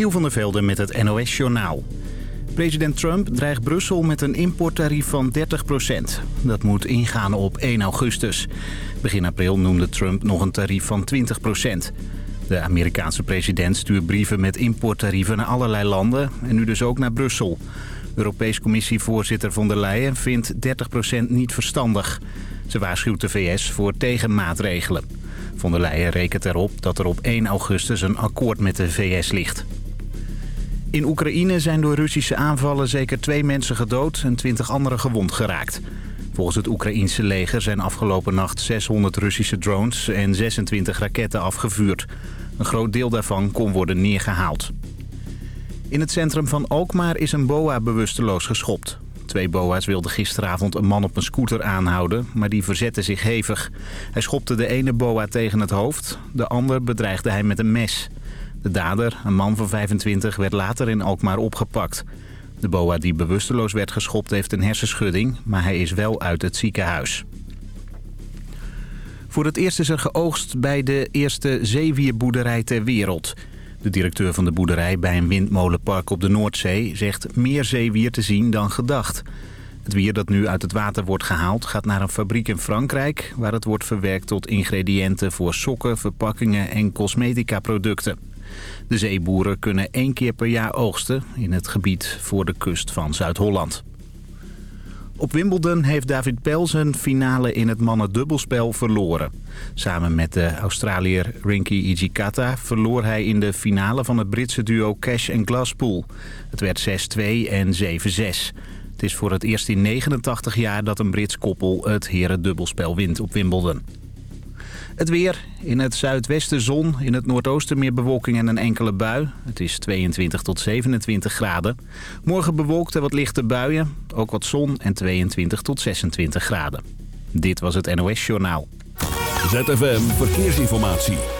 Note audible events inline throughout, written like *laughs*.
Michiel van der Velde met het NOS-journaal. President Trump dreigt Brussel met een importtarief van 30% Dat moet ingaan op 1 augustus. Begin april noemde Trump nog een tarief van 20% De Amerikaanse president stuurt brieven met importtarieven naar allerlei landen... en nu dus ook naar Brussel. Europees Commissievoorzitter von der Leyen vindt 30% niet verstandig. Ze waarschuwt de VS voor tegenmaatregelen. Von der Leyen rekent erop dat er op 1 augustus een akkoord met de VS ligt. In Oekraïne zijn door Russische aanvallen zeker twee mensen gedood en 20 anderen gewond geraakt. Volgens het Oekraïense leger zijn afgelopen nacht 600 Russische drones en 26 raketten afgevuurd. Een groot deel daarvan kon worden neergehaald. In het centrum van Alkmaar is een boa bewusteloos geschopt. Twee boa's wilden gisteravond een man op een scooter aanhouden, maar die verzette zich hevig. Hij schopte de ene boa tegen het hoofd, de ander bedreigde hij met een mes. De dader, een man van 25, werd later in Alkmaar opgepakt. De boa die bewusteloos werd geschopt heeft een hersenschudding, maar hij is wel uit het ziekenhuis. Voor het eerst is er geoogst bij de eerste zeewierboerderij ter wereld. De directeur van de boerderij bij een windmolenpark op de Noordzee zegt meer zeewier te zien dan gedacht. Het wier dat nu uit het water wordt gehaald gaat naar een fabriek in Frankrijk... waar het wordt verwerkt tot ingrediënten voor sokken, verpakkingen en cosmetica producten. De zeeboeren kunnen één keer per jaar oogsten in het gebied voor de kust van Zuid-Holland. Op Wimbledon heeft David Pell zijn finale in het mannendubbelspel verloren. Samen met de Australiër Rinky Ijikata verloor hij in de finale van het Britse duo Cash en Glasspool. Het werd 6-2 en 7-6. Het is voor het eerst in 89 jaar dat een Brits koppel het herendubbelspel wint op Wimbledon. Het weer. In het zuidwesten zon, in het noordoosten meer bewolking en een enkele bui. Het is 22 tot 27 graden. Morgen bewolkt en wat lichte buien. Ook wat zon en 22 tot 26 graden. Dit was het NOS Journaal. ZFM Verkeersinformatie.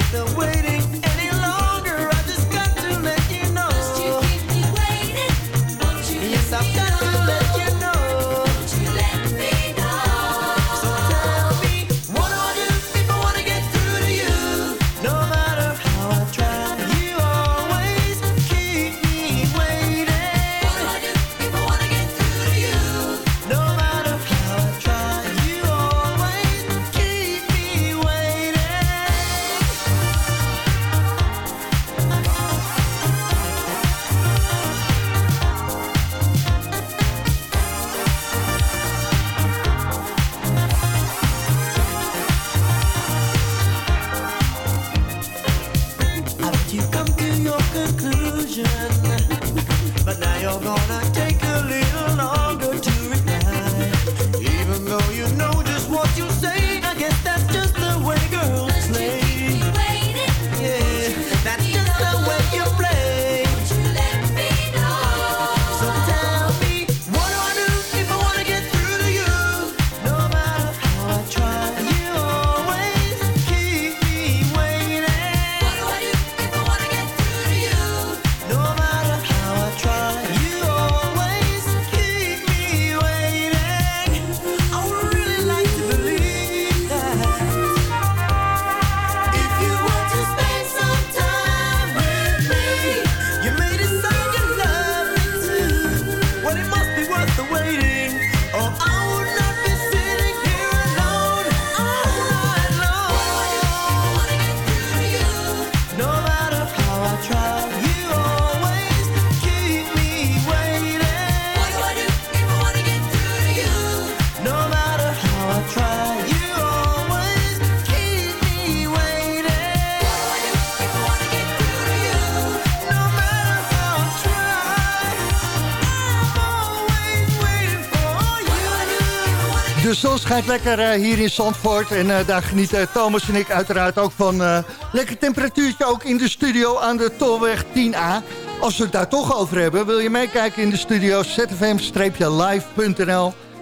make the waiting zon schijnt lekker hier in Zandvoort. En daar genieten Thomas en ik uiteraard ook van lekker temperatuurtje. Ook in de studio aan de Tolweg 10A. Als we het daar toch over hebben, wil je meekijken in de studio zfm-live.nl.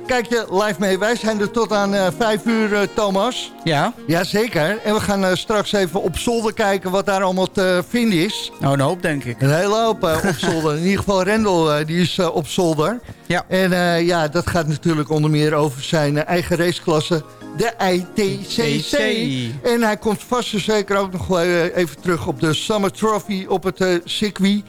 Kijk je live mee. Wij zijn er tot aan uh, 5 uur, Thomas. Ja. Jazeker. En we gaan straks even op zolder kijken wat daar allemaal te vinden is. Nou, een hoop, denk ik. Een hele hoop op zolder. In ieder geval Rendel, die is op zolder. Ja. En ja, dat gaat natuurlijk onder meer over zijn eigen raceklasse, de ITCC. En hij komt vast en zeker ook nog wel even terug op de Summer Trophy op het circuit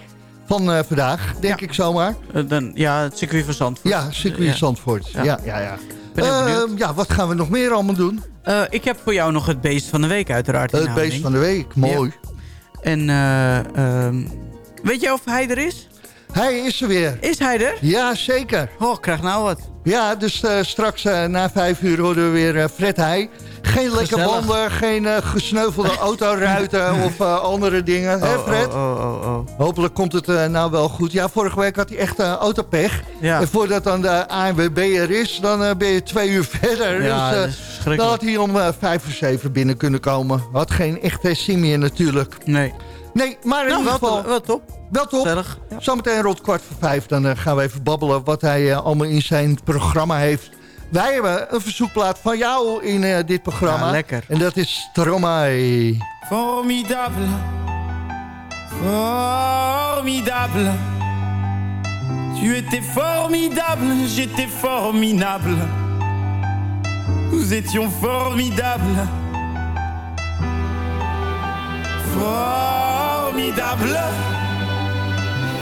van uh, vandaag, denk ik zomaar. Uh, dan, ja, het circuit van Zandvoort. Ja, circuit ja. Zandvoort. Ja, ja, ja. ja. Uh, ja, wat gaan we nog meer allemaal doen? ik heb voor jou nog het beest van de week uiteraard. Het beest van de week, mooi. En ehm, weet je of hij er is? Hij is er weer. Is hij er? Ja, zeker. Oh, ik krijg nou wat. Ja, dus straks na vijf uur horen we weer Fred Heij. Geen lekker banden, geen gesneuvelde *laughs* autoruiten of andere dingen. Oh, Hè Fred? Oh, oh, oh, Hopelijk komt het nou wel goed. Ja, vorige week had hij echt autopech. Ja. En voordat dan de ANWB er is, dan ben je twee uur *laughs* verder. Ja, dus dan had hij om vijf of zeven binnen kunnen komen. Had geen echte meer natuurlijk. Nee. Nee, maar in nou, ieder geval... Wel, wel top. Wel top. Ja. Zometeen rond kwart voor vijf. Dan gaan we even babbelen wat hij allemaal in zijn programma heeft. Wij hebben een verzoekplaat van jou in uh, dit programma. Ja, lekker. En dat is Stromae. Formidable. Formidable. Tu étais formidable, j'étais formidable. Nous étions formidables. Formidable.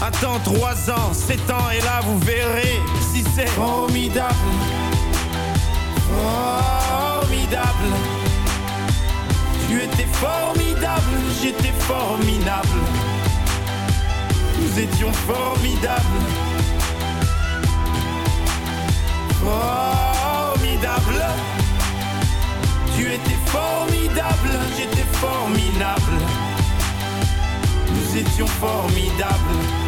Attends 3 ans, 7 ans et là vous verrez Si c'est formidable Formidable tu étais formidable, j'étais formidable. Nous étions formidables. Formidable. Tu étais formidable, j'étais formidable. Nous étions formidables.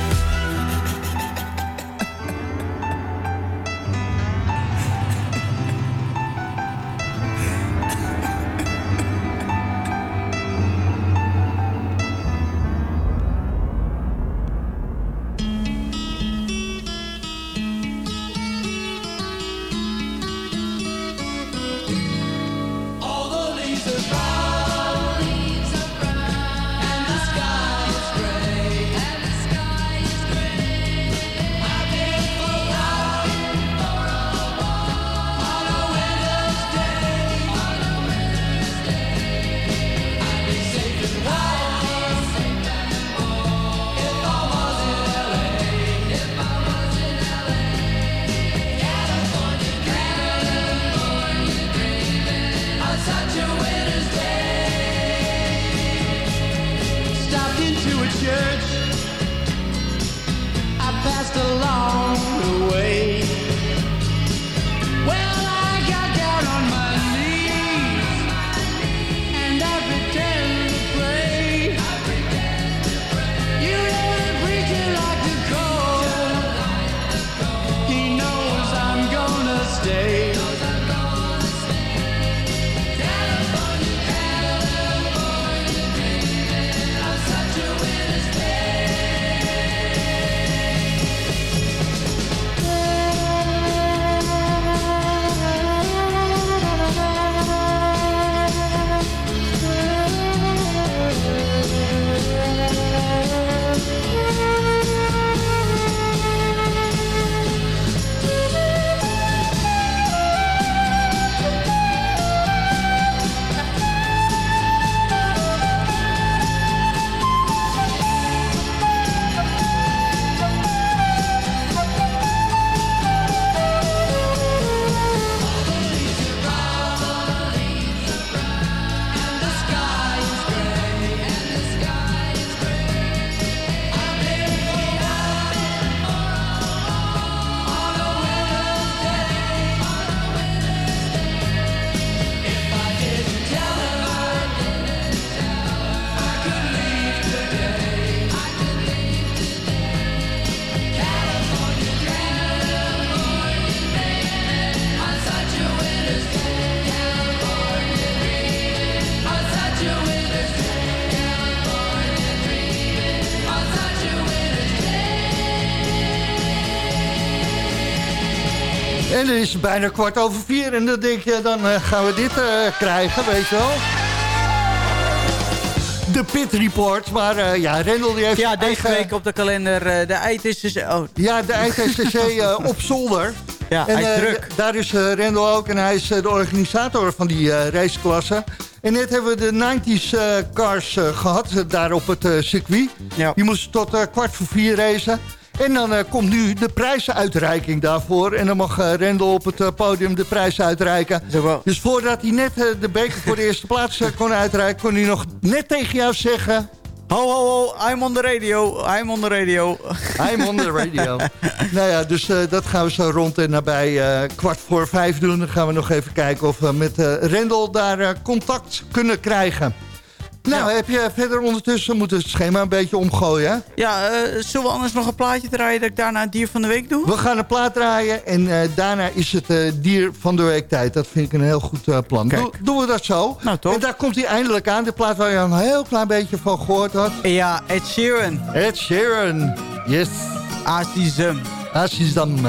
En dan is bijna kwart over vier. En dan denk je, dan uh, gaan we dit uh, krijgen, weet je wel. De Pit Report. Maar uh, ja, Rendel die heeft... Ja, deze eigen... week op de kalender de ITCC. Oh. Ja, de ITCC *laughs* op zolder. Ja, en, hij is druk. Daar is Rendel ook en hij is de organisator van die raceklasse. En net hebben we de 90s cars gehad, daar op het circuit. Ja. Die moesten tot kwart voor vier racen. En dan uh, komt nu de prijzenuitreiking daarvoor. En dan mag uh, Rendel op het uh, podium de prijs uitreiken. Dus voordat hij net de beker voor de eerste plaats kon uitreiken... kon hij nog net tegen jou zeggen... Ho, ho, ho, I'm on the radio, I'm on the radio. I'm on the radio. *laughs* nou ja, dus dat gaan we zo rond en nabij kwart voor vijf doen. Dan gaan we nog even kijken of we met Rendel daar contact kunnen krijgen. Nou, ja. heb je verder ondertussen moeten het schema een beetje omgooien, hè? Ja, uh, zullen we anders nog een plaatje draaien dat ik daarna het dier van de week doe? We gaan een plaat draaien en uh, daarna is het uh, dier van de week tijd. Dat vind ik een heel goed plan. Do, doen we dat zo? Nou, toch? En daar komt hij eindelijk aan. De plaat waar je een heel klein beetje van gehoord had. Ja, Ed Sheeran. Ed Sheeran, yes. Azizum. Azizum.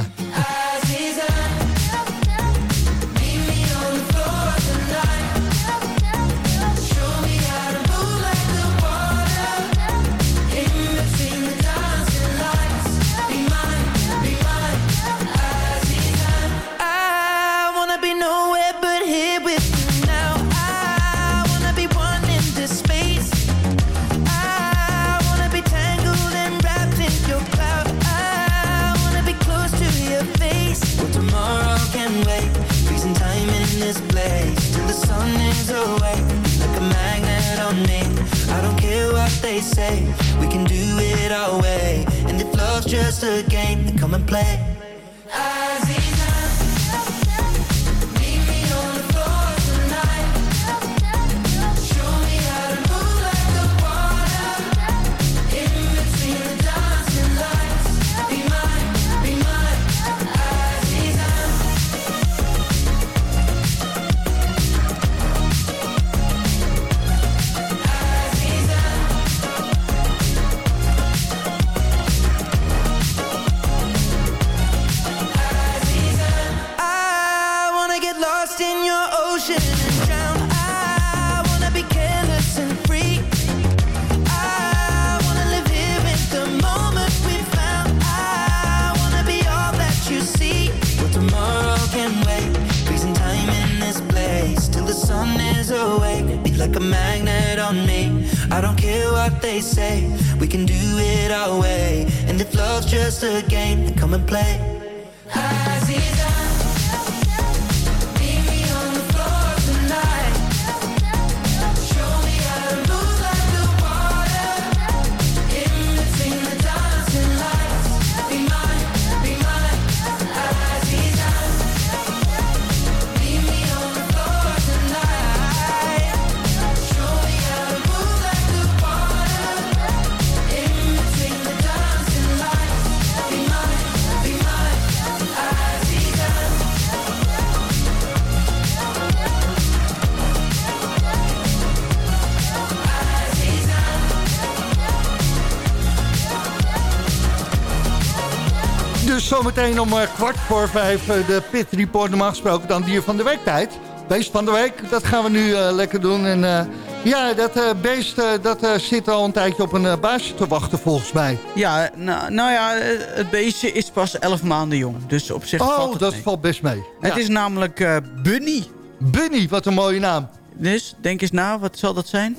Zometeen om eh, kwart voor vijf eh, de Pit Report. Normaal gesproken dan dier van de week tijd. Beest van de week, dat gaan we nu eh, lekker doen. En ja, dat beest dat, zit al een tijdje op een baasje te wachten volgens mij. Ja, nou, nou ja, het beestje is pas 11 maanden jong. Dus op zich oh, valt het dat valt best mee. Het is namelijk Bunny. Bunny, wat een mooie naam. Dus, denk eens na, wat zal dat zijn?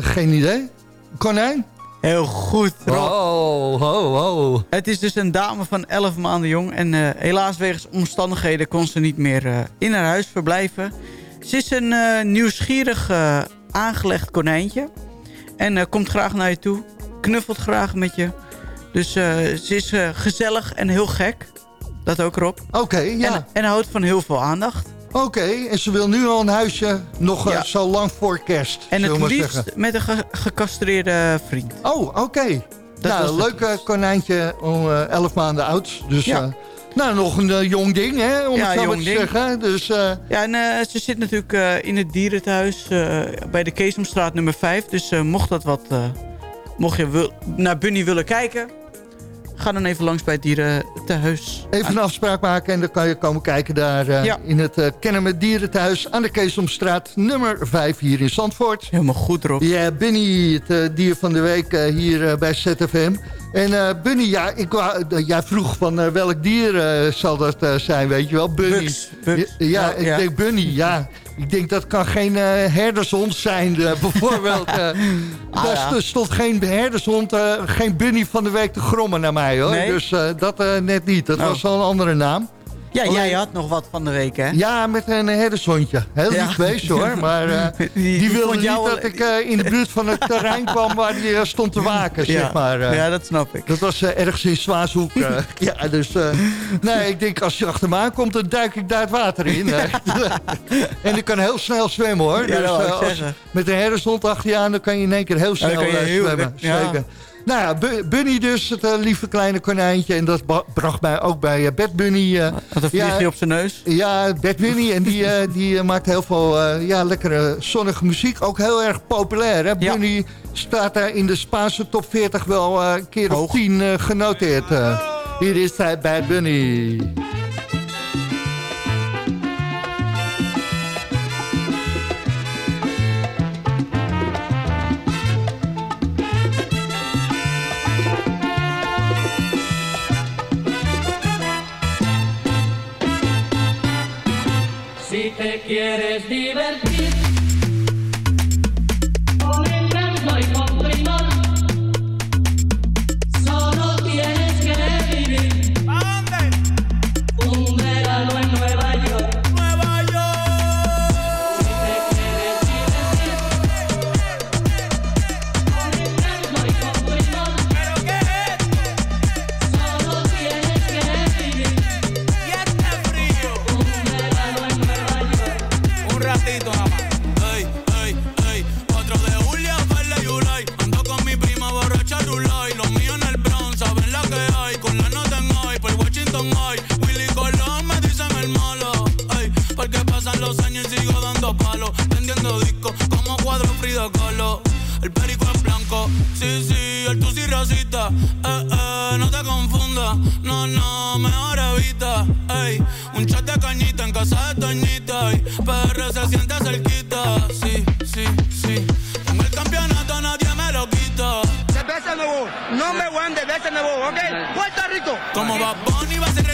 geen idee. Konijn? Heel goed, Rob. Oh, ho, ho. Het is dus een dame van 11 maanden jong. En uh, helaas wegens omstandigheden kon ze niet meer uh, in haar huis verblijven. Ze is een uh, nieuwsgierig aangelegd konijntje. En komt graag naar je toe. Knuffelt graag met je. Dus ze is gezellig en heel gek. Dat ook, Rob. Oké, ja. En, en houdt van heel veel aandacht. Oké, en ze wil nu al een huisje nog zo lang voor kerst. En het liefst zeggen. met een gecastreerde vriend. Oh, oké. Nou, een leuk konijntje, om, uh, 11 maanden oud. Dus ja. Uh, nou, nog een uh, jong ding, hè, om ja, het zo maar te ding. zeggen. Dus. Ja, en ze zit natuurlijk in het dierenthuis bij de Keesomstraat nummer 5. Dus mocht dat wat... mocht je naar Bunny willen kijken... Ga dan even langs bij het dierentehuis. Even een afspraak maken en dan kan je komen kijken daar uh, in het uh, Kennemer Dierentehuis... aan de Keesomstraat nummer 5 hier in Zandvoort. Helemaal goed, Rob. Ja, Bunny, het uh, dier van de week hier bij ZFM. En Bunny, ja, ik, jij vroeg van welk dier zal dat zijn, weet je wel? Bunny. Bugs, Bugs. Ja, ja, ik denk Bunny, ja. Ik denk dat kan geen uh, herdershond zijn, uh, *laughs* bijvoorbeeld. Uh, ah, daar ja. stond geen herdershond, geen bunny van de week te grommen naar mij, hoor. Nee? Dus dat net niet. Dat oh. was al een andere naam. Ja, jij had nog wat van de week, hè? Ja, met een herdershondje. Heel lief beest, hoor. *laughs* Maar uh, die, die, wilde niet dat ik uh, in de buurt van het terrein kwam waar hij uh, stond te waken, ja. zeg maar. ja, dat snap ik. Dat was ergens in Zwaashoek. *laughs* ja, dus... nee, ik denk, als je achter me aankomt, dan duik ik daar het water in. *laughs* en ik kan heel snel zwemmen, hoor. Ja, dus, als, met een herdershond achter je aan, dan kan je in één keer heel snel zwemmen. Zeker. Nou ja, Bunny dus, het uh, lieve kleine konijntje. En dat bracht mij ook bij uh, Bad Bunny. Uh, Had een vliegje ja, op zijn neus? Ja, Bad Bunny. en die, die maakt heel veel ja, lekkere zonnige muziek. Ook heel erg populair. Hè? Ja. Bunny staat daar in de Spaanse top 40 wel een keer of tien genoteerd. hier is hij, Bad Bunny. Quieres divertir. como cuadro Frida Kahlo. El perico es blanco, sí, sí, el tusi racista. Eh, eh, no te confundas, no, no, mejor evita. Ey, un chat de cañita en casa de Toñita. Ey, PR se siente cerquita, sí, sí, sí. En el campeonato nadie me lo quita. Se besa nuevo, no me guande, besa nuevo, ok. Puerto Rico. Como va Bonnie va a ser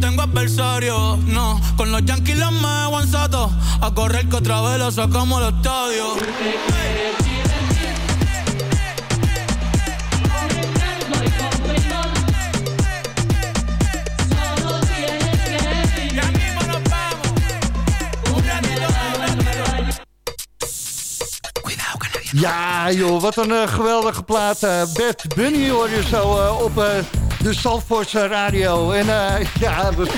tengo adversario. No, con los yankees los me aguanzato. A correr que otra vez lo sacamos al estadio. Ja, joh, wat een uh, geweldige plaat. Uh, Bad Bunny hoor je zo uh, op de Zandvoortse radio. En *laughs* ja, we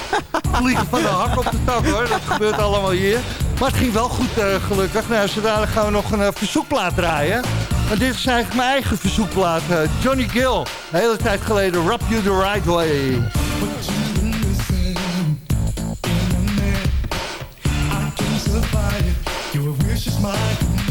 vliegen van de hak op de tak hoor. Dat gebeurt allemaal hier. Maar het ging wel goed gelukkig. Nou, zodanig gaan we nog een verzoekplaat draaien. En dit is eigenlijk mijn eigen verzoekplaat. Johnny Gill, de hele tijd geleden. Rub You The Right Way. Your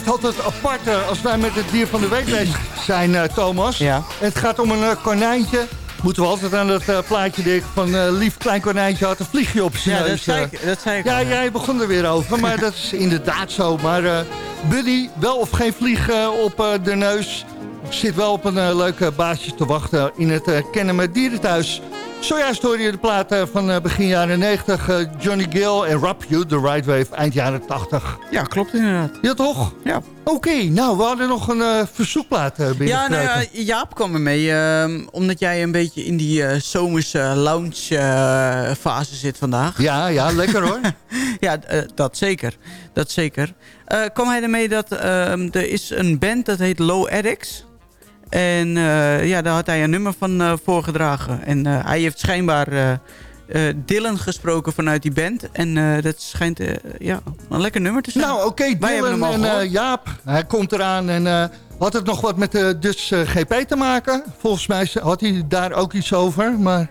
blijft altijd apart uh, als wij met het dier van de week bezig zijn, uh, Thomas. Ja. Het gaat om een uh, konijntje. Moeten we altijd aan dat plaatje denken van lief klein konijntje had een vliegje op zijn ja, neus. Dat zei ik, dat zei ik ja, jij begon er weer over, maar dat is inderdaad zo. Maar Buddy, wel of geen vlieg op de neus, zit wel op een leuk baasje te wachten in het uh, Kennemer Dierenthuis. Zojuist hoor je de plaat van begin jaren 90. Johnny Gill en Rap You, The Right Wave, eind jaren 80. Ja, klopt inderdaad. Ja, toch? Ja. Oké, nou, we hadden nog een uh, verzoekplaat uh, Ja, nou, Jaap kwam er mee. Uh, omdat jij een beetje in die zomerse lounge fase zit vandaag. Ja, ja, lekker hoor. *laughs* ja, dat zeker. Dat zeker. kwam hij ermee dat ehm, er is een band dat heet Low Addicts. En ja, daar had hij een nummer van voorgedragen. En hij heeft schijnbaar uh, Dylan gesproken vanuit die band. En uh, dat schijnt uh, ja, een lekker nummer te zijn. Nou, oké, okay, Dylan en Jaap. Hij komt eraan en had het nog wat met de Dutch GP te maken? Volgens mij had hij daar ook iets over, maar...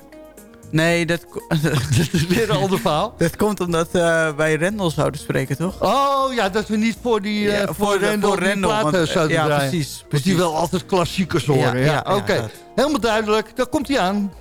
Nee, dat, *laughs* dat is weer een ander verhaal. Dat komt omdat wij Rendel zouden spreken, toch? Oh ja, dat we niet voor die ja, voor, voor Rendel, voor Rendel platen want, zouden ja, draaien. Precies, precies. Dus die wel altijd klassiekers horen. Ja, ja, oké. Okay. Helemaal duidelijk. Daar komt hij aan.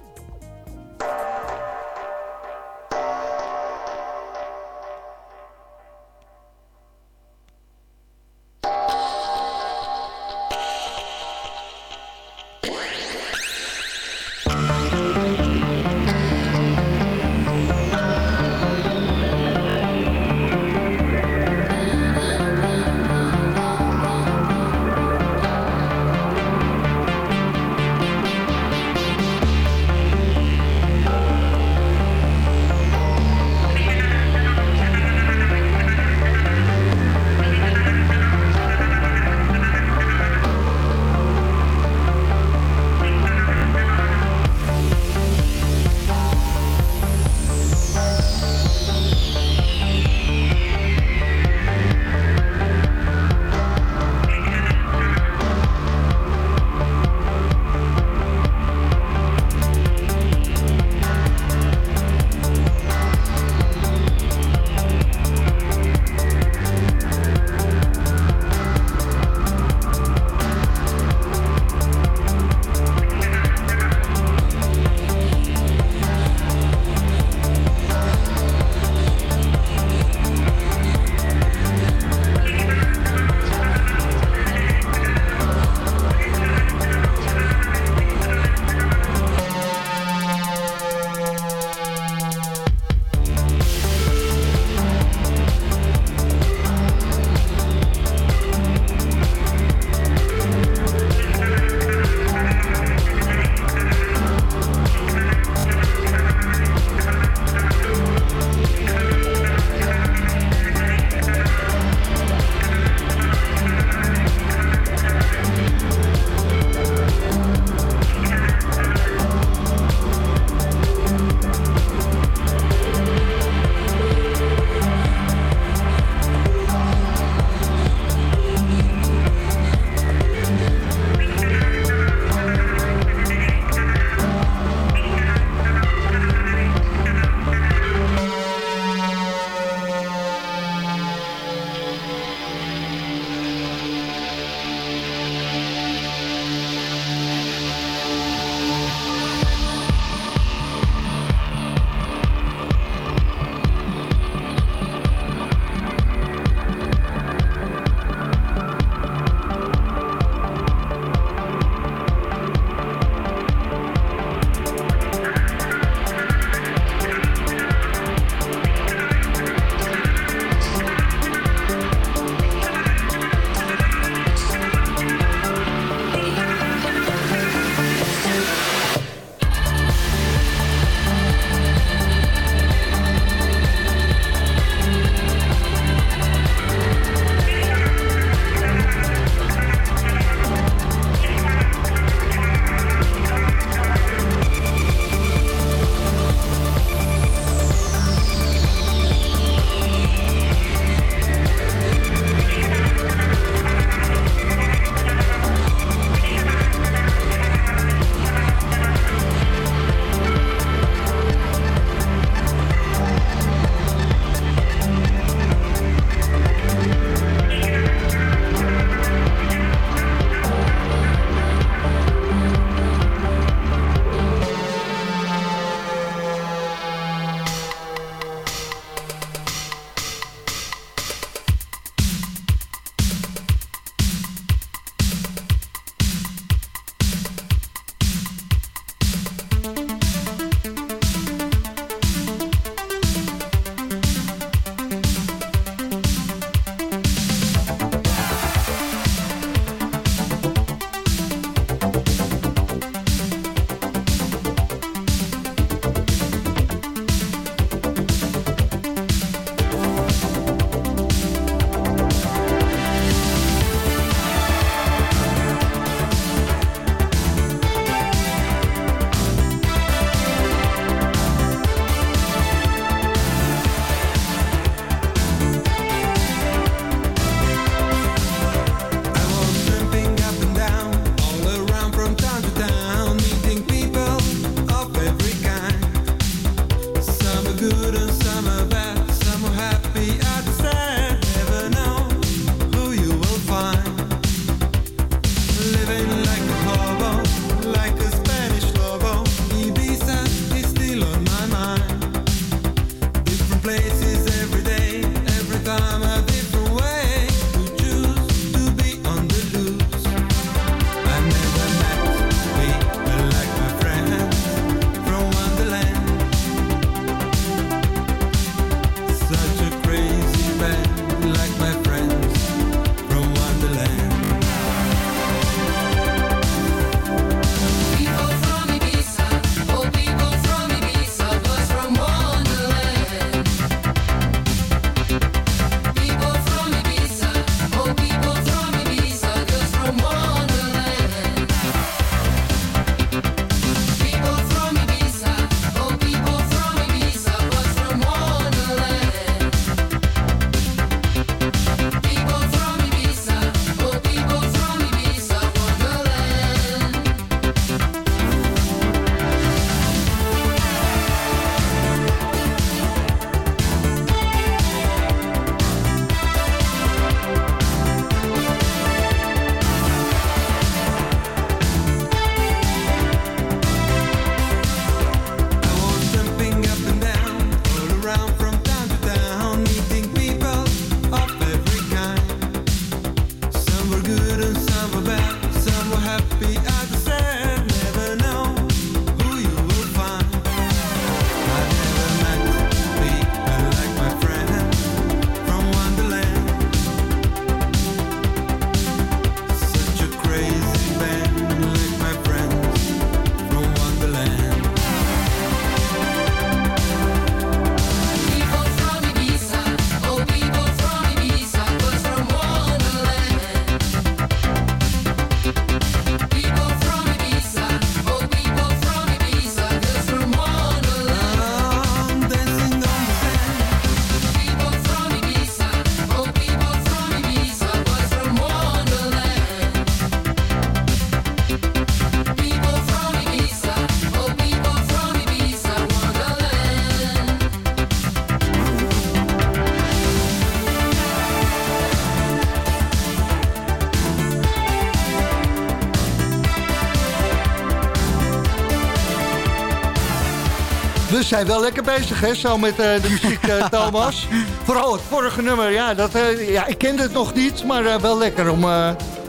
Zijn wel lekker bezig, hè, zo met uh, de muziek, uh, *laughs* Thomas. Vooral het vorige nummer, ja, dat, uh, ja ik kende het nog niet, maar wel lekker om,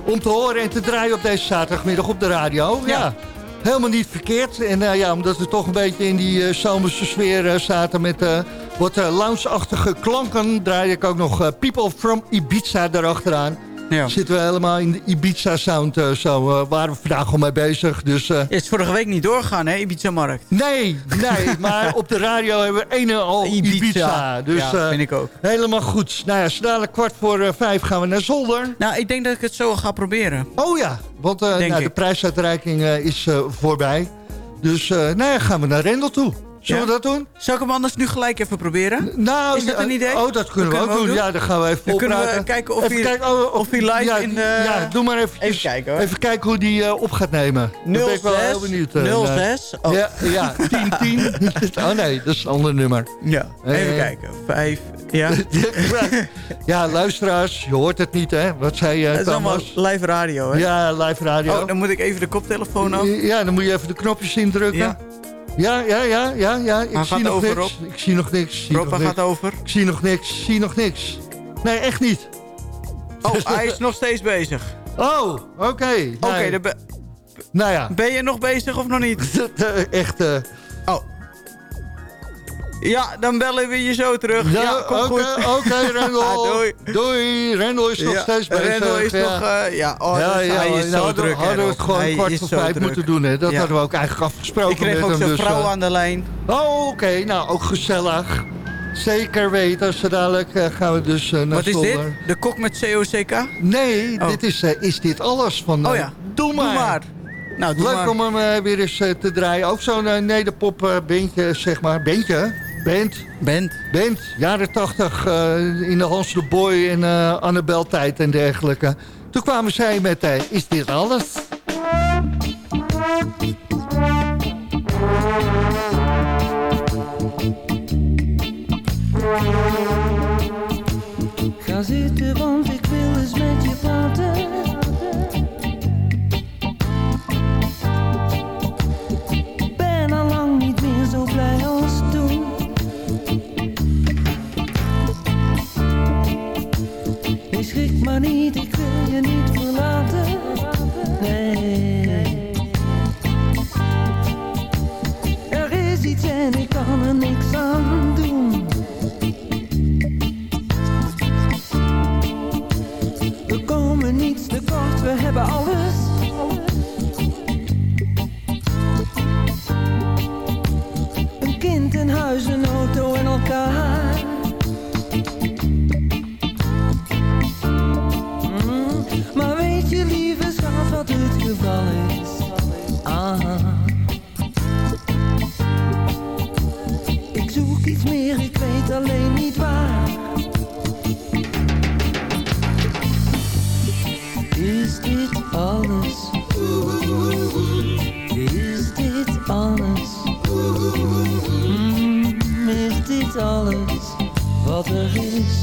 om te horen en te draaien op deze zaterdagmiddag op de radio. ja. ja helemaal niet verkeerd. En ja, omdat we toch een beetje in die zomerse sfeer zaten met wat lounge-achtige klanken... draai ik ook nog People from Ibiza erachteraan. Ja. Zitten we helemaal in de Ibiza-sound. Uh, zo uh, waren we vandaag al mee bezig. Dus, uh... is vorige week niet doorgegaan, hè, Ibiza-markt? Nee, nee, *laughs* maar op de radio hebben we een en al Ibiza. Ibiza. Dus, ja, vind ik ook. Helemaal goed. Nou ja, snel kwart voor vijf gaan we naar Zolder. Nou, ik denk dat ik het zo ga proberen. Oh ja, want nou, de prijsuitreiking is voorbij. Dus nou ja, gaan we naar Rendel toe. Zullen we dat doen? Zal ik hem anders nu gelijk even proberen? Nou, is dat een idee? Oh, dat kunnen we, ook doen. Ja, dan gaan we even dan kunnen we kijken of, hij, oh, of hij live ja, in de... Ja, doe maar even, even kijken hoor. Even kijken hoe die uh, op gaat nemen. 06, ben ik wel heel benieuwd. 06? Oh. Ja, ja 10, 10. *laughs* oh nee, dat is een ander nummer. Ja, even uh, kijken. 5, ja. *laughs* *laughs* ja, luisteraars, je hoort het niet hè. Wat zei je, uh, Het is allemaal live radio hè? Ja, live radio. Oh, dan moet ik even de koptelefoon af. Ja, dan moet je even de knopjes indrukken. Ja. Ja, ja, ja, ja, ja. Ik Hij zie nog over, niks. Ik zie nog niks. Rob, gaat over. Ik zie nog niks, zie nog niks. Nee, echt niet. Oh, hij is nog steeds bezig. Oh, oké. Okay. Oké, okay, ben... Nou ja. Ben je nog bezig of nog niet? *laughs* echt, uh... Ja, dan bellen we je zo terug. Ja, ja kom okay, goed. Oké, okay, *laughs* Rendel. ah, doei. Doei. Rendel is nog ja, steeds bezig. Rendel is ja. nog... Uh, ja, oh, ja, ja, hij is nou, zo druk. Hadden we het gewoon hij kwart voor vijf moeten doen. Hè. Dat hadden we ook eigenlijk afgesproken Ik kreeg ook zijn dus, vrouw uh... aan de lijn. Oh, oké. Nou, ook gezellig. Zeker weten. Zo dadelijk uh, gaan we dus uh, naar Wat is dit? De kok met COCK? Nee, oh. dit is, uh, is dit alles van... oh ja. Doe maar. Doe maar. Nou, doe Leuk maar. om hem weer eens te draaien. Ook zo'n nederpop bandje, zeg maar. Bandje, Band. Band. Band, jaren tachtig. in de Hans de Boy en Annabel tijd en dergelijke. Toen kwamen zij met Is dit alles? Ga zitten, niet, ik wil je niet verlaten. Nee. Er is iets en ik kan er niks aan doen. We komen niets tekort, we hebben alles. Alleen niet waar. Is dit alles? Is dit alles? Mm, is dit alles wat er is?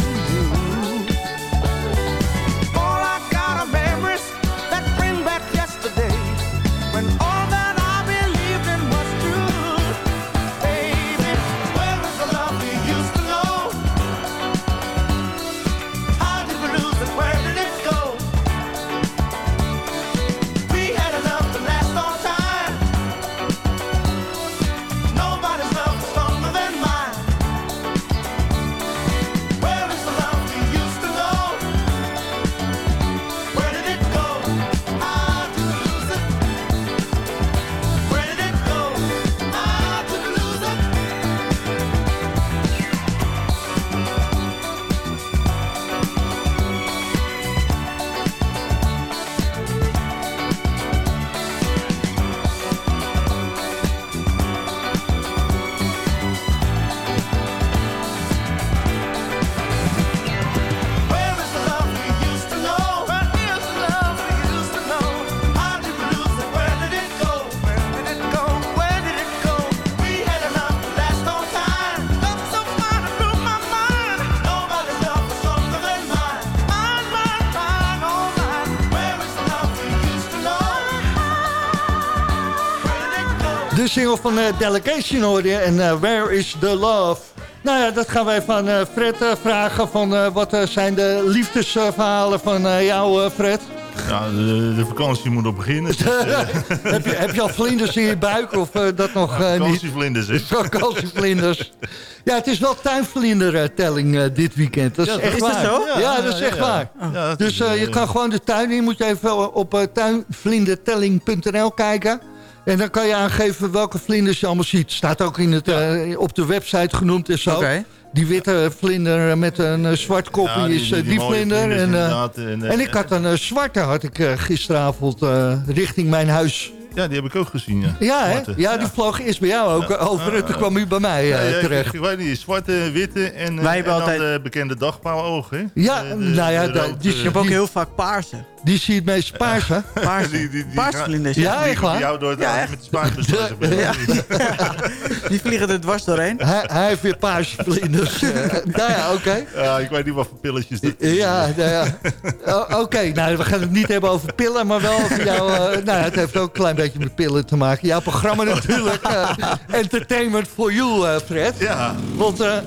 De single van eh, Delegation hoorde je en eh, Where is the Love? Nou ja, dat gaan wij van eh, Fred vragen. Van, eh, wat zijn de liefdesverhalen van eh, jou, eh, Fred? Ja, de, de vakantie moet nog beginnen. Dus, *laughs* heb, je, heb je al vlinders in je buik of dat nog eh, niet? vakantievlinders. Ja, het is wel tuinvlindertelling eh, dit weekend. Dat is Ja, echt is dat zo? Ja, Ja, dat is ja, echt ja. waar. Dus is, eh, je kan gewoon de tuin in. Moet je even op uh, tuinvlindertelling.nl kijken. En dan kan je aangeven welke vlinders je allemaal ziet. Staat ook in het, eh, op de website genoemd en zo. Die witte vlinder met een eh, zwart kopje Ja, is eh, die, mooie vlinder. En, eh, inderdaad. En, eh, en ik had een eh, zwarte had ik eh, gisteravond eh, richting mijn huis Ja, die heb ik ook gezien, ja. Ja, hè? Ja, die vloog eerst bij jou ook Ja. over toen kwam u bij mij Ja, eh, ja, ik- terecht. Ik, weet niet, zwarte, witte en, eh, Wij en altijd- de bekende dagpauwogen. hè? Ja, De- de- nou ja, de rood, die- eh, Je hebt ook Die- heel vaak paarse. Die zie je het meest paars, hè? *laughs* Paarse, Die- die- die paarse gaan- vlinders. Ja, die echt waar? jou door het Ja, met de *laughs* bezig Ja. *laughs* Die vliegen er dwars doorheen. Hij, hij heeft weer paarse vlinders. eh. nou ja, oké. Ja, ik weet niet wat voor pilletjes dit Ja, nou ja. Oké, nou, we gaan het niet hebben over pillen, maar wel over jouw... eh, nou, het heeft ook een klein beetje met pillen te maken. Jouw programma natuurlijk. eh, entertainment for you, eh, Fred. Ja, Want, eh,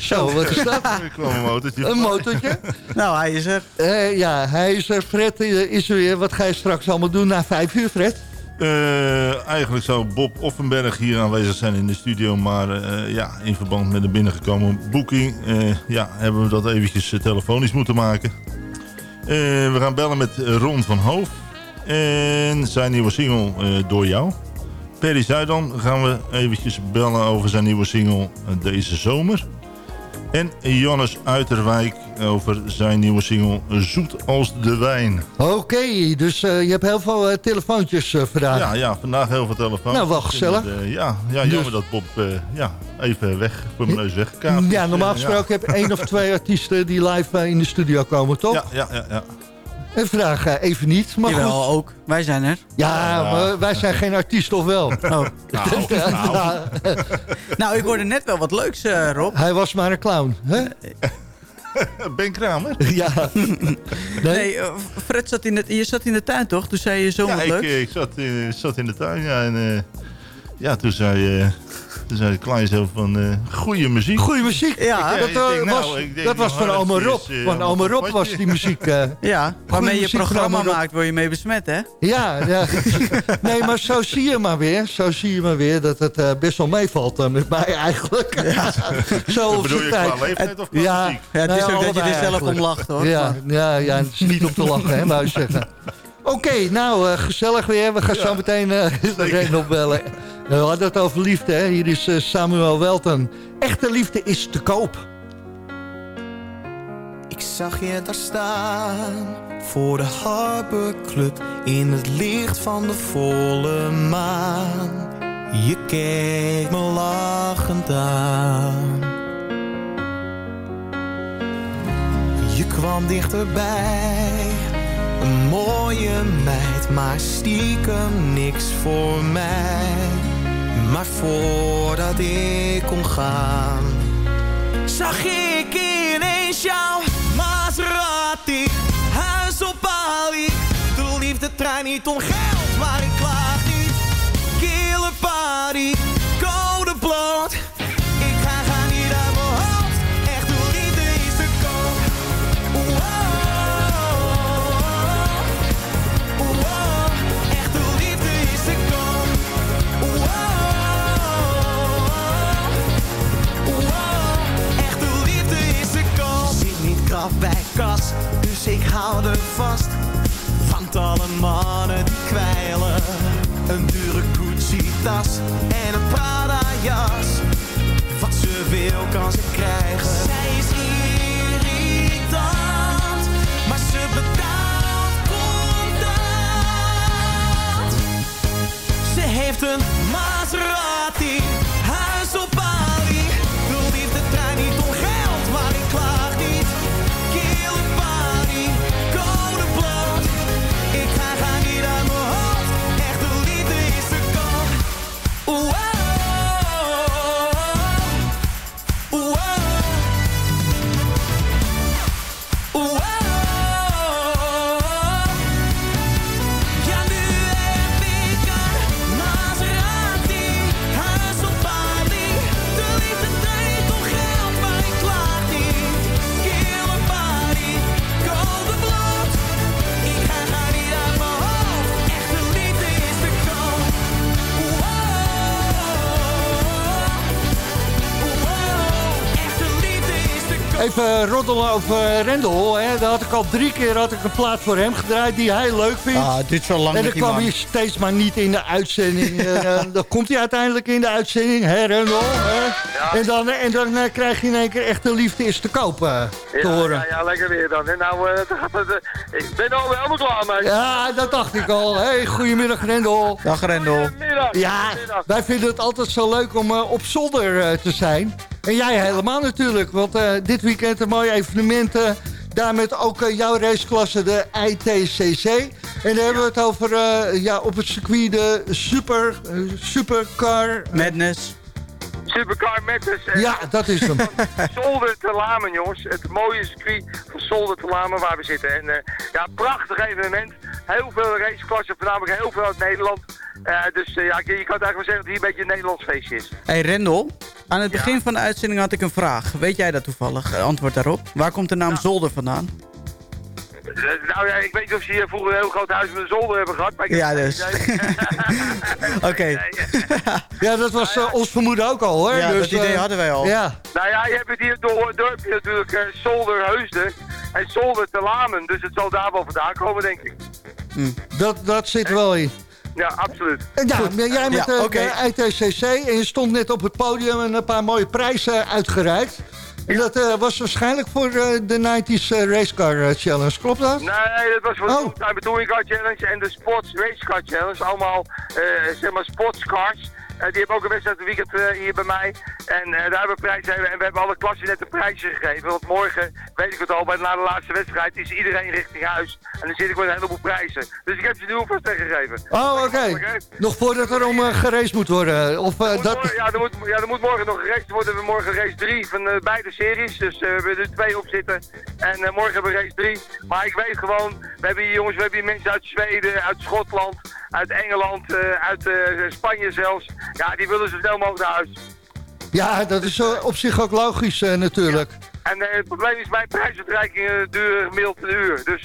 zo, wat is dat? *laughs* er kwam een motortje. Een motortje. Nou, hij is er. Eh, ja, hij is er. Fred eh, is er weer. Wat ga je straks allemaal doen na vijf uur, Fred? Eh, eigenlijk zou Bob Offenberg hier aanwezig zijn in de studio. Maar eh, ja, in verband met de binnengekomen boeking eh, ja, hebben we dat eventjes telefonisch moeten maken. Eh, we gaan bellen met Ron van Hoof. En zijn nieuwe single eh, Door Jou. Perry Zuidam gaan we eventjes bellen over zijn nieuwe single deze zomer. En Jannes Uiterwijk over zijn nieuwe single Zoet als de wijn. Oké, dus eh, je hebt heel veel eh, telefoontjes eh, vandaag. Ja, ja, vandaag heel veel telefoon. Nou, wel gezellig. ja, ja, Dus- jammer dat Bob ja, even weg, voor mijn neus weggekaapt. Ja, normaal gesproken heb je één of twee artiesten die live in de studio komen, toch? Ja, ja, ja. ja. En vandaag eh, even niet, maar Jawel, goed. ook. Wij zijn er. Ja, maar wij zijn geen artiest, of wel? Oh. Nou, *laughs* nou. *laughs* Nou, ik hoorde net wel wat leuks, eh, Rob. Hij was maar een clown, hè? *laughs* Ben Kramer? Ja. Nee? Nee, eh, Fred zat in de, je zat in de tuin, toch? Toen zei je zo Ja, wat ik, leuk. eh, ik zat, eh, zat in de tuin, ja, en eh, ja, toen zei, eh toen zei de klein zo van, eh goede muziek. Goeie muziek. Ja, dat, eh, denk, nou, was, denk, dat was nou, van dat Ome is, Rob. eh, van Ome Rob was die muziek. eh. *laughs* Ja, waarmee je programma maakt, word je mee besmet, hè? ja, ja. *laughs* Nee, maar zo zie je maar weer. Zo zie je maar weer dat het eh, best wel meevalt eh, met mij eigenlijk. *laughs* zo op Bedoel je qua tijd. leeftijd of qua Ja, muziek? Ja, het nou is ook dat je er zelf om lacht, hoor. Ja, Maar- ja, ja, het is niet om te lachen, hè, je zeggen. Oké, nou, eh, gezellig weer. We gaan zo meteen *laughs* uh, iedereen opbellen. We hadden het over liefde, hè. Hier is eh, Samuel Welten. Echte liefde is te koop. Ik zag je daar staan voor de Harbor Club in het licht van de volle maan. Je keek me lachend aan. Je kwam dichterbij, een mooie meid, maar stiekem niks voor mij. Maar voordat ik kon gaan zag ik ineens jouw Maserati. Huis op Bali. De liefde trein niet om geld, maar ik klaag niet. Killer party, dus ik hou er vast. Want alle mannen die kwijlen. Een dure Gucci-tas en een Prada-jas. Wat ze wil kan ze krijgen. Zij is irritant, maar ze betaalt contant. Ze heeft een Maserati, Even roddelen over Rendel. Hè. Daar had ik al drie keer had ik een plaat voor hem gedraaid die hij leuk vindt. Ah, dit is wel lang en dan kwam man. hij steeds maar niet in de uitzending. *laughs* Eh, dan komt hij uiteindelijk in de uitzending. Hè, Rendel? Hè? En dan, en dan eh, krijg je in één keer echt de liefde is te koop eh, te Ja, horen. ja, ja, lekker weer dan. En nou, eh, *laughs* eh, ik ben alweer helemaal klaar mee. Ja, dat dacht ik al. Hey, goedemiddag Rendel. Dag Rendel. Middag. Ja, Middag. wij vinden het altijd zo leuk om eh, op zolder eh, te zijn. En jij helemaal natuurlijk, want eh, dit weekend een mooi evenement. eh, daar met ook eh, jouw raceklasse, de ITCC. En dan hebben we het over eh, ja, op het circuit de super, supercar. Madness. Supercar Madness. ja, dat is hem. *laughs* Zolder te Lamen, jongens. Het mooie circuit van Zolder te Lamen waar we zitten. En eh, ja, prachtig evenement. Heel veel raceklassen, voornamelijk heel veel uit Nederland. Eh, dus eh, ja, je, je kan het eigenlijk wel zeggen dat hier een beetje een Nederlands feestje is. Hey Rendel, aan het begin van de uitzending had ik een vraag. Weet jij dat toevallig? Eh, Antwoord daarop. Waar komt de naam Zolder vandaan? Nou ja, ik weet niet of ze hier vroeger een heel groot huis met een zolder hebben gehad. Maar ik Ja, dus. *laughs* *laughs* Oké. *laughs* Ja, dat was eh, ons vermoeden ook al hoor. Ja, dus, dat idee hadden wij al. Ja, Nou ja, je hebt het hier door het dorpje natuurlijk Zolder Heusden en Zolder te Lamen. Dus het zal daar wel vandaan komen, denk ik. dat, dat zit wel in. Ja, absoluut. En ja, jij met Ja, de, ITCC en je stond net op het podium en een paar mooie prijzen uitgereikt. En dat eh, was waarschijnlijk voor eh, de 90s eh, Racecar eh, Challenge, klopt dat? Nee, dat was voor Oh. de Touring Car Challenge en de Sports Race Car Challenge. Allemaal, eh, zeg maar, sportscars. Eh, die hebben ook een wedstrijd het weekend eh, hier bij mij. En eh, daar hebben we prijzen. En we hebben alle klassen net een prijsje gegeven. Want morgen, weet ik het al, bij na de laatste wedstrijd is iedereen richting huis. En dan zit ik met een heleboel prijzen. Dus ik heb ze nu alvast weggegeven. Oh, oké. Nog voordat er om geraced moet worden. Of, dat... morgen- ja, er moet, ja, er moet morgen nog geraced worden. We hebben morgen race 3 van beide series. Dus we hebben er twee op zitten. En morgen hebben we race 3. Maar ik weet gewoon, we hebben hier jongens, we hebben hier mensen uit Zweden, uit Schotland, uit Engeland, uh, uit Spanje zelfs. Ja, die willen zo snel mogelijk naar huis. Ja, dat is uh, op zich ook logisch natuurlijk. Ja. En het probleem is, mijn prijsuitreikingen duren gemiddeld een uur. Dus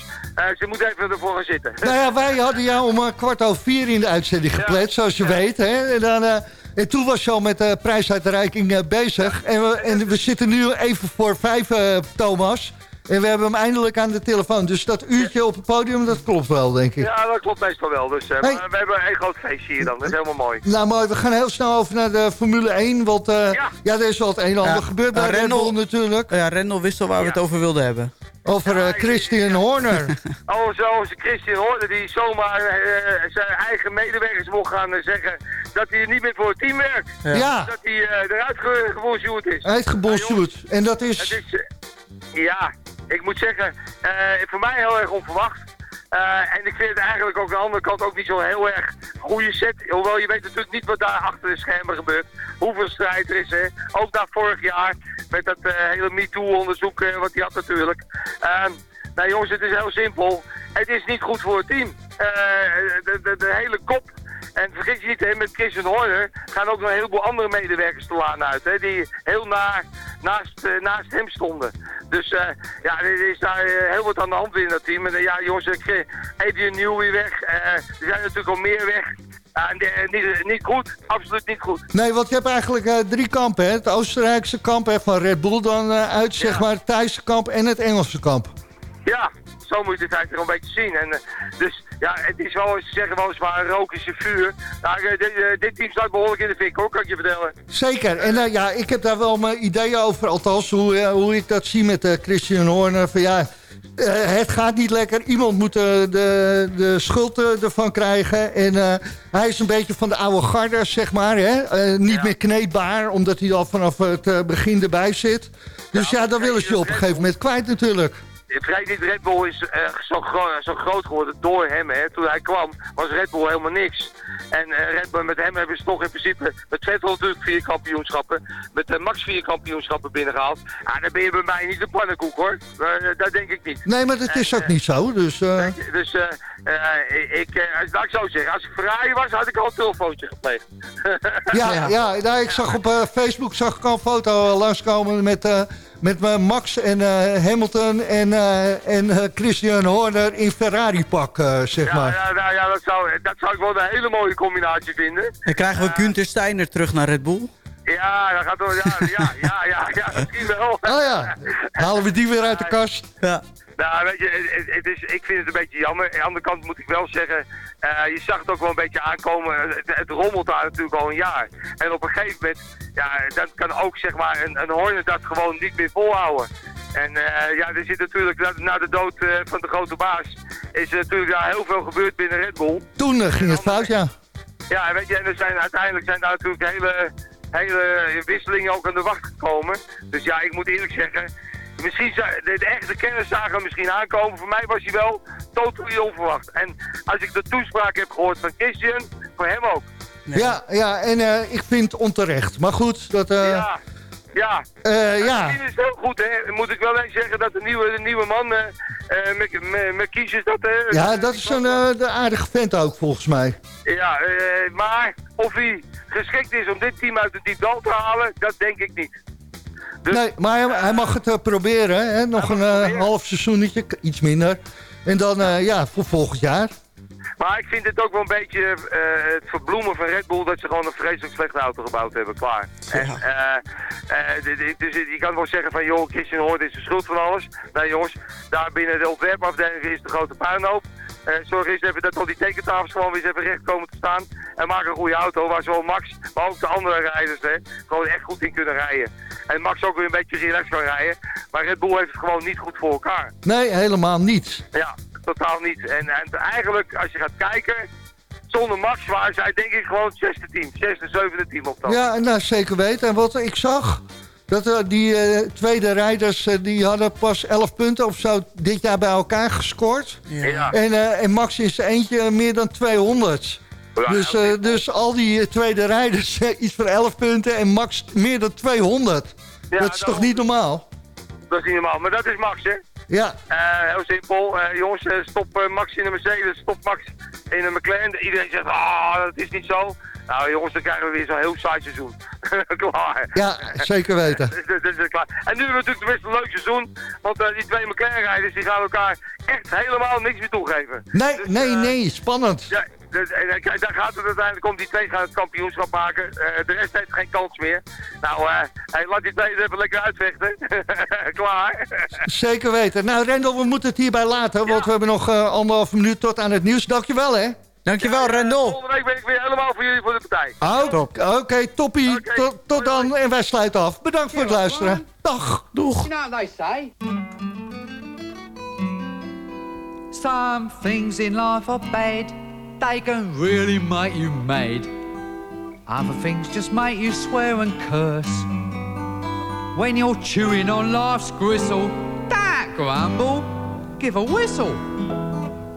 ze moeten even ervoor gaan zitten. *laughs* Nou ja, wij hadden jou om kwart over vier in de uitzending gepland, ja. zoals je ja. weet. Hè? En, dan, en toen was je al met de prijsuitreiking bezig. En we, en we zitten nu even voor vijf, Thomas. En we hebben hem eindelijk aan de telefoon. Dus dat uurtje op het podium, dat klopt wel, denk ik. Ja, dat klopt meestal wel. Dus uh, hey. we hebben een groot feestje hier dan. Dat is helemaal mooi. Nou, mooi. We gaan heel snel over naar de Formule 1. Want uh, ja. ja, er is wel het een en ander ja. gebeurd bij Red Bull natuurlijk. Ja, Rendel wist al waar we het over wilden hebben. Over uh, Christian Horner. *laughs* oh, zo is Christian Horner die zomaar uh, zijn eigen medewerkers wil gaan uh, zeggen dat hij niet meer voor het team werkt. Ja. ja. Dat hij eruit ge is. Uitgebonjourd. Nou, en dat is... is ja, ik moet zeggen, voor mij heel erg onverwacht. Uh, en ik vind het eigenlijk ook aan de andere kant ook niet zo heel erg goede set. Hoewel je weet natuurlijk niet wat daar achter de schermen gebeurt. Hoeveel strijd er is, hè. Ook na vorig jaar met dat uh, hele MeToo-onderzoek uh, wat hij had natuurlijk. Ehm, nou jongens, het is heel simpel. Het is niet goed voor het team. De, de, de, hele kop en vergeet je niet, hè, met Christian Horner gaan ook nog een heleboel andere medewerkers te laan uit. Hè, die heel na, naast, uh, naast hem stonden. Dus uh, ja, er is daar uh, heel wat aan de hand in dat team. En ja, jongens, Adrian Newey weg. er zijn natuurlijk al meer weg. niet, niet goed, absoluut niet goed. Nee, want je hebt eigenlijk drie kampen. Hè? Het Oostenrijkse kamp hè, van Red Bull dan uit, zeg maar, het Thaise kamp en het Engelse kamp. Ja, zo moet je het eigenlijk een beetje zien. En, dus ja, het is wel eens, ze zeggen wel eens maar rook is vuur. Nou, uh, dit, uh, dit, team staat behoorlijk in de fik hoor, kan ik je vertellen. Zeker. En ja, ik heb daar wel mijn ideeën over. Althans, hoe, hoe ik dat zie met Christian Horner. Van ja, het gaat niet lekker. Iemand moet de, de schuld ervan krijgen. En hij is een beetje van de oude garde, zeg maar. Hè? niet ja. meer kneedbaar, omdat hij al vanaf het begin erbij zit. Dus ja, ja dan willen ze je op een gegeven moment kwijt natuurlijk. Vergeet niet, Red Bull is uh, zo, gro zo, groot geworden door hem. Hè. Toen hij kwam was Red Bull helemaal niks. En uh, Red Bull, met hem hebben ze toch in principe met Vettel natuurlijk vier kampioenschappen. Met uh, Max vier kampioenschappen binnengehaald. Ah, dan ben je bij mij niet de pannenkoek hoor. dat denk ik niet. Nee, maar dat is ook niet zo. Dus, dus ik, laat ik zo zeggen, als ik Ferrari was had ik al een telefoontje gepleegd. ja, ja. ja nou, ik zag op Facebook zag ik al een foto langskomen met met Max en uh, Hamilton en, uh, en uh, Christian Horner in Ferrari-pak, zeg ja, maar. Ja, nou, ja dat, zou, dat zou ik wel een hele mooie combinatie vinden. En krijgen we Günther Steiner terug naar Red Bull? Ja, dat gaat door. Ja, ja, ja, ja, ja, misschien wel. Oh ja, *laughs* halen we die weer uit de kast? Ja. Nou, weet je, het, het is, ik vind het een beetje jammer. Aan de andere kant moet ik wel zeggen, eh, je zag het ook wel een beetje aankomen. Het, het, rommelt daar natuurlijk al een jaar. En op een gegeven moment, ja, dat kan ook zeg maar een, een Hornet dat gewoon niet meer volhouden. En uh, ja, er zit natuurlijk na, na de dood uh, van de grote baas, is er natuurlijk daar heel veel gebeurd binnen Red Bull. Toen ging het fout, ja. Ja, weet je, en er zijn, uiteindelijk zijn daar natuurlijk hele, hele wisselingen ook aan de wacht gekomen. Dus ja, ik moet eerlijk zeggen, misschien de, de echte kennis zagen misschien aankomen. Voor mij was hij wel totaal onverwacht. En als ik de toespraak heb gehoord van Christian, voor hem ook. Nee. Ja, ja, en uh, ik vind onterecht. Maar goed, dat... Uh... Ja. Ja, uh, ja. is heel goed, hè. Moet ik wel eens zeggen dat de nieuwe, de nieuwe man, uh, met, met, met kiezers dat... Uh, ja, dat is een de aardige vent ook, volgens mij. Ja, maar of hij geschikt is om dit team uit de diep dal te halen, dat denk ik niet. Dus, nee, maar hij, hij mag het proberen, hè. Nog een proberen. half seizoenetje, iets minder. En dan, ja, voor volgend jaar. Maar ik vind het ook wel een beetje uh, het verbloemen van Red Bull dat ze gewoon een vreselijk slechte auto gebouwd hebben, klaar. Ja. En, uh, uh, dus je kan wel zeggen van joh, Christian Hoort is de schuld van alles. Nee jongens, daar binnen de ontwerpafdeling is de grote puinhoop. Zorg eens even dat al die tekentafels gewoon weer eens even recht komen te staan. En maak een goede auto waar zowel Max, maar ook de andere rijders hè, gewoon echt goed in kunnen rijden. En Max ook weer een beetje relaxed kan rijden. Maar Red Bull heeft het gewoon niet goed voor elkaar. Nee, helemaal niet. Ja, totaal niet. En, en eigenlijk, als je gaat kijken, zonder Max waren zij denk ik gewoon het zesde team. Zesde, zevende team op dat. Ja, nou zeker weten. En wat ik zag, dat uh, die uh, tweede rijders, uh, die hadden pas 11 punten of zo dit jaar bij elkaar gescoord. Ja. En, en Max is eentje meer dan 200. Ja, dus, dus al die tweede rijders *laughs* iets van 11 punten en Max meer dan 200. Ja, dat is toch niet normaal? Dat is niet normaal, maar dat is Max hè? Ja. Heel simpel. Jongens, stop Max in de Mercedes, stop Max in een McLaren. Iedereen zegt, ah, dat is niet zo. Nou jongens, dan krijgen we weer zo'n heel saai seizoen. *laughs* klaar. Ja, zeker weten. *laughs* dus, dus, dus, klaar. En nu hebben we natuurlijk best een leuk seizoen. Want die twee McLaren-rijders die gaan elkaar echt helemaal niks meer toegeven. Nee, nee, nee, spannend. Ja, en, kijk, daar gaat het uiteindelijk om. Die twee gaan het kampioenschap maken. Uh, de rest heeft geen kans meer. Nou, uh, hey, laat die twee even lekker uitvechten. *laughs* Klaar. Zeker weten. Nou, Rendel, we moeten het hierbij laten. Want we hebben nog uh, anderhalve minuut tot aan het nieuws. Dankjewel, hè. Dankjewel, ja, Rendel. Volgende week ben ik weer helemaal voor jullie voor de partij. Oh, Oké, okay, toppie. Okay. Tot, tot dan. En wij sluiten af. Bedankt voor het luisteren. Dag. Doeg. You know what they say? Some things in life are bad. They can really make you mad. Other things just make you swear and curse. When you're chewing on life's gristle, don't grumble, give a whistle.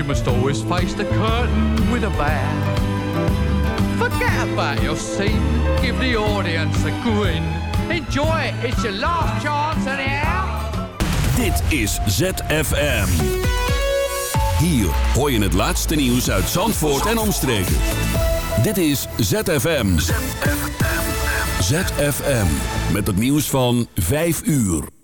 You must always face the curtain with a bow. Forget about your scene, give the audience a grin. Enjoy it, it's your last chance anyhow. Dit is ZFM. Hier hoor je het laatste nieuws uit Zandvoort en omstreken. Dit is ZFM. ZFM. Met het nieuws van 5 uur.